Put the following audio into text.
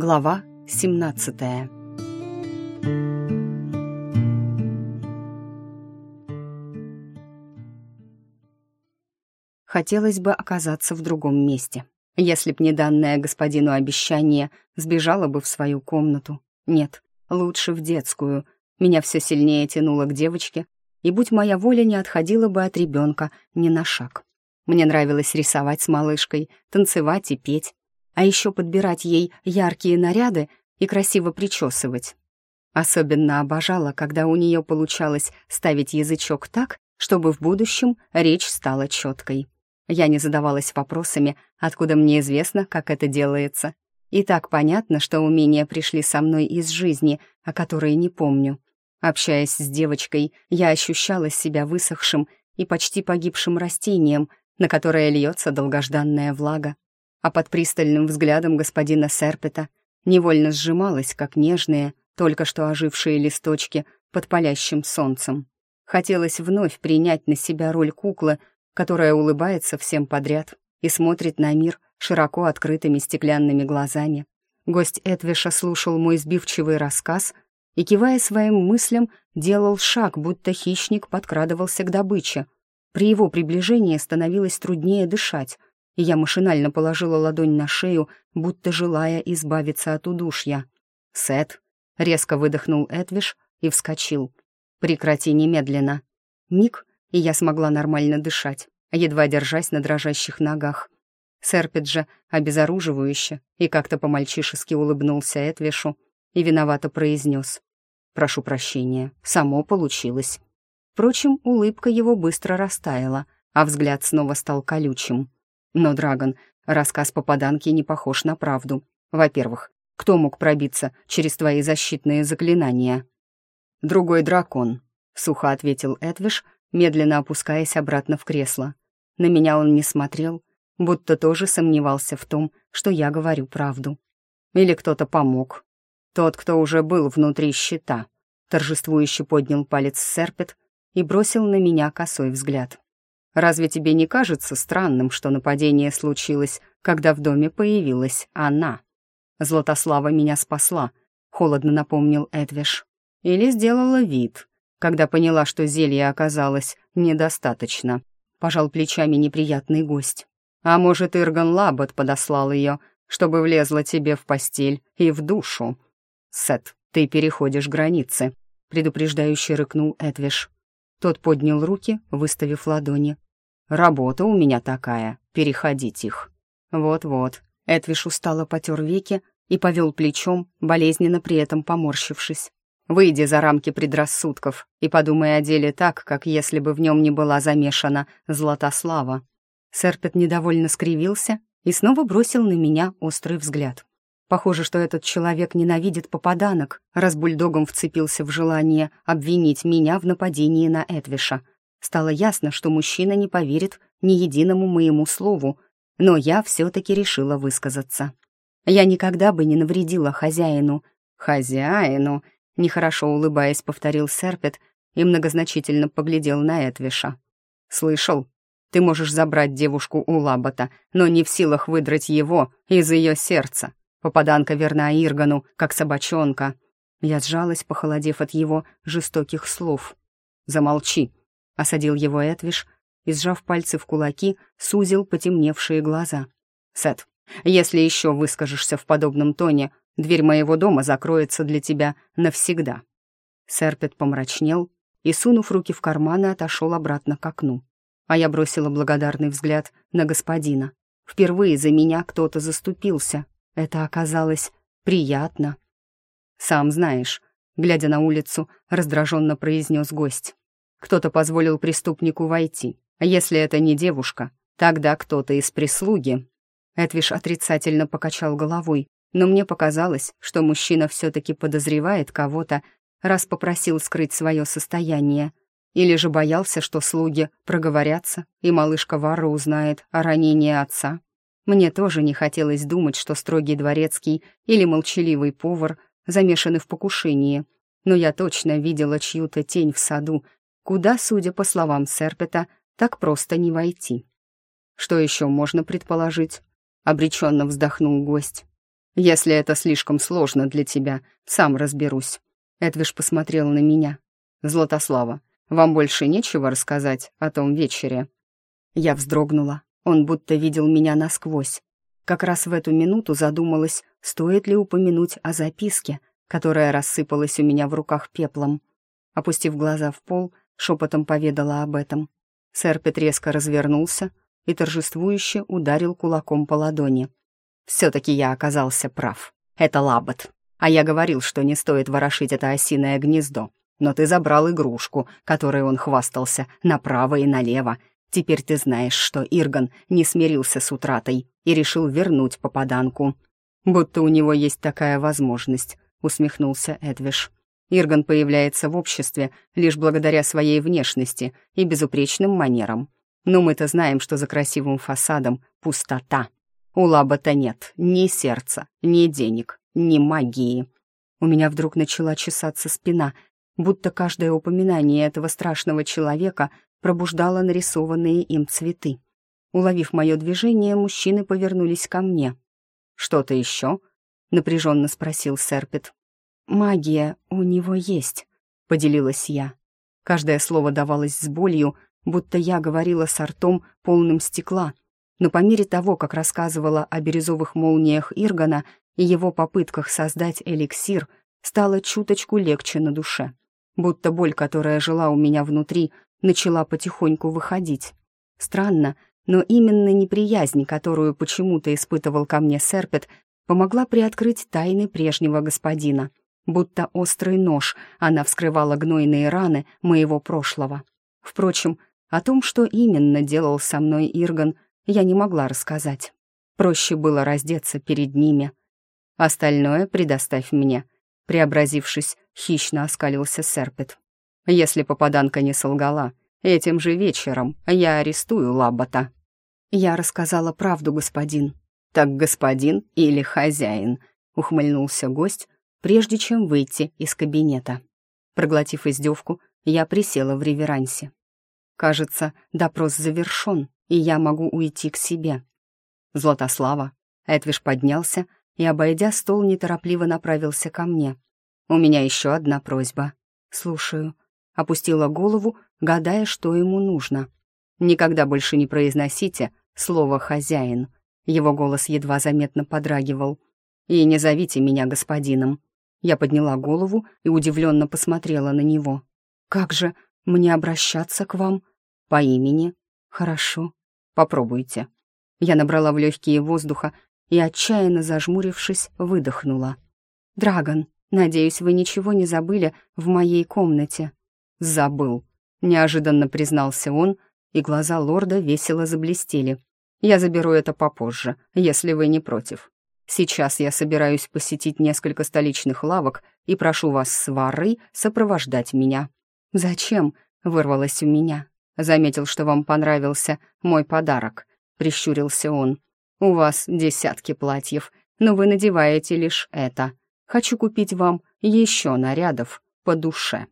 Глава 17 Хотелось бы оказаться в другом месте. Если б не данное господину обещание, сбежала бы в свою комнату. Нет, лучше в детскую. Меня все сильнее тянуло к девочке, и будь моя воля, не отходила бы от ребенка ни на шаг. Мне нравилось рисовать с малышкой, танцевать и петь а еще подбирать ей яркие наряды и красиво причесывать. Особенно обожала, когда у нее получалось ставить язычок так, чтобы в будущем речь стала четкой. Я не задавалась вопросами, откуда мне известно, как это делается. И так понятно, что умения пришли со мной из жизни, о которой не помню. Общаясь с девочкой, я ощущала себя высохшим и почти погибшим растением, на которое льется долгожданная влага а под пристальным взглядом господина Серпета невольно сжималась, как нежные, только что ожившие листочки под палящим солнцем. Хотелось вновь принять на себя роль куклы, которая улыбается всем подряд и смотрит на мир широко открытыми стеклянными глазами. Гость Эдвиша слушал мой сбивчивый рассказ и, кивая своим мыслям, делал шаг, будто хищник подкрадывался к добыче. При его приближении становилось труднее дышать, и я машинально положила ладонь на шею, будто желая избавиться от удушья. «Сет!» — резко выдохнул Эдвиш и вскочил. «Прекрати немедленно!» Миг, и я смогла нормально дышать, едва держась на дрожащих ногах. Серпет же обезоруживающе и как-то по-мальчишески улыбнулся Эдвишу и виновато произнес. «Прошу прощения, само получилось». Впрочем, улыбка его быстро растаяла, а взгляд снова стал колючим. Но, Драгон, рассказ попаданки не похож на правду. Во-первых, кто мог пробиться через твои защитные заклинания? Другой дракон, сухо ответил Эдвиш, медленно опускаясь обратно в кресло. На меня он не смотрел, будто тоже сомневался в том, что я говорю правду. Или кто-то помог. Тот, кто уже был внутри щита, торжествующе поднял палец Серпет и бросил на меня косой взгляд. Разве тебе не кажется странным, что нападение случилось, когда в доме появилась она? Златослава меня спасла, холодно напомнил Эдвиш. Или сделала вид, когда поняла, что зелье оказалось недостаточно. Пожал плечами неприятный гость. А может, Ирган Лабот подослал ее, чтобы влезла тебе в постель и в душу. Сет, ты переходишь границы, предупреждающе рыкнул Эдвиш. Тот поднял руки, выставив ладони. «Работа у меня такая, переходить их». «Вот-вот». Эдвиш устало потер веки и повел плечом, болезненно при этом поморщившись. «Выйди за рамки предрассудков и подумай о деле так, как если бы в нем не была замешана Златослава». Серпет недовольно скривился и снова бросил на меня острый взгляд. Похоже, что этот человек ненавидит попаданок, раз бульдогом вцепился в желание обвинить меня в нападении на Эдвиша. Стало ясно, что мужчина не поверит ни единому моему слову, но я все-таки решила высказаться. Я никогда бы не навредила хозяину. «Хозяину!» — нехорошо улыбаясь, повторил Серпет и многозначительно поглядел на Эдвиша. «Слышал? Ты можешь забрать девушку у Лабота, но не в силах выдрать его из ее сердца. Попаданка верна Иргану, как собачонка. Я сжалась, похолодев от его жестоких слов. «Замолчи», — осадил его Эдвиш и, сжав пальцы в кулаки, сузил потемневшие глаза. «Сет, если еще выскажешься в подобном тоне, дверь моего дома закроется для тебя навсегда». Серпет помрачнел и, сунув руки в карманы, отошел обратно к окну. А я бросила благодарный взгляд на господина. Впервые за меня кто-то заступился, это оказалось приятно. «Сам знаешь», — глядя на улицу, раздраженно произнес гость. «Кто-то позволил преступнику войти. А если это не девушка, тогда кто-то из прислуги». Эдвиш отрицательно покачал головой, но мне показалось, что мужчина все-таки подозревает кого-то, раз попросил скрыть свое состояние. Или же боялся, что слуги проговорятся, и малышка Варра узнает о ранении отца. Мне тоже не хотелось думать, что строгий дворецкий или молчаливый повар замешаны в покушении, но я точно видела чью-то тень в саду, куда, судя по словам Серпета, так просто не войти. Что еще можно предположить? Обреченно вздохнул гость. Если это слишком сложно для тебя, сам разберусь». Эдвиш посмотрел на меня. «Златослава, вам больше нечего рассказать о том вечере?» Я вздрогнула. Он будто видел меня насквозь. Как раз в эту минуту задумалась, стоит ли упомянуть о записке, которая рассыпалась у меня в руках пеплом. Опустив глаза в пол, шепотом поведала об этом. Серпет резко развернулся и торжествующе ударил кулаком по ладони. «Все-таки я оказался прав. Это лабот. А я говорил, что не стоит ворошить это осиное гнездо. Но ты забрал игрушку, которой он хвастался, направо и налево. Теперь ты знаешь, что Ирган не смирился с утратой и решил вернуть попаданку. Будто у него есть такая возможность», — усмехнулся Эдвиш. Ирган появляется в обществе лишь благодаря своей внешности и безупречным манерам. Но мы-то знаем, что за красивым фасадом пустота. У Лабота нет ни сердца, ни денег, ни магии. У меня вдруг начала чесаться спина, будто каждое упоминание этого страшного человека пробуждало нарисованные им цветы. Уловив мое движение, мужчины повернулись ко мне. «Что-то еще?» — напряженно спросил Серпет. «Магия у него есть», — поделилась я. Каждое слово давалось с болью, будто я говорила с ртом, полным стекла. Но по мере того, как рассказывала о бирюзовых молниях Иргана и его попытках создать эликсир, стало чуточку легче на душе. Будто боль, которая жила у меня внутри, начала потихоньку выходить. Странно, но именно неприязнь, которую почему-то испытывал ко мне Серпет, помогла приоткрыть тайны прежнего господина — Будто острый нож, она вскрывала гнойные раны моего прошлого. Впрочем, о том, что именно делал со мной Ирган, я не могла рассказать. Проще было раздеться перед ними. Остальное предоставь мне. Преобразившись, хищно оскалился Серпет. Если попаданка не солгала, этим же вечером я арестую Лабота. Я рассказала правду, господин. Так господин или хозяин? Ухмыльнулся гость, прежде чем выйти из кабинета. Проглотив издевку, я присела в реверансе. Кажется, допрос завершен, и я могу уйти к себе. Златослава. Эдвиш поднялся и, обойдя стол, неторопливо направился ко мне. «У меня еще одна просьба». «Слушаю». Опустила голову, гадая, что ему нужно. «Никогда больше не произносите слово «хозяин». Его голос едва заметно подрагивал. «И не зовите меня господином. Я подняла голову и удивленно посмотрела на него. «Как же мне обращаться к вам? По имени? Хорошо. Попробуйте». Я набрала в легкие воздуха и, отчаянно зажмурившись, выдохнула. «Драгон, надеюсь, вы ничего не забыли в моей комнате?» «Забыл», — неожиданно признался он, и глаза лорда весело заблестели. «Я заберу это попозже, если вы не против. Сейчас я собираюсь посетить несколько столичных лавок и прошу вас с Варой сопровождать меня». «Зачем?» — вырвалось у меня. «Заметил, что вам понравился мой подарок», — прищурился он. «У вас десятки платьев, но вы надеваете лишь это. Хочу купить вам еще нарядов по душе».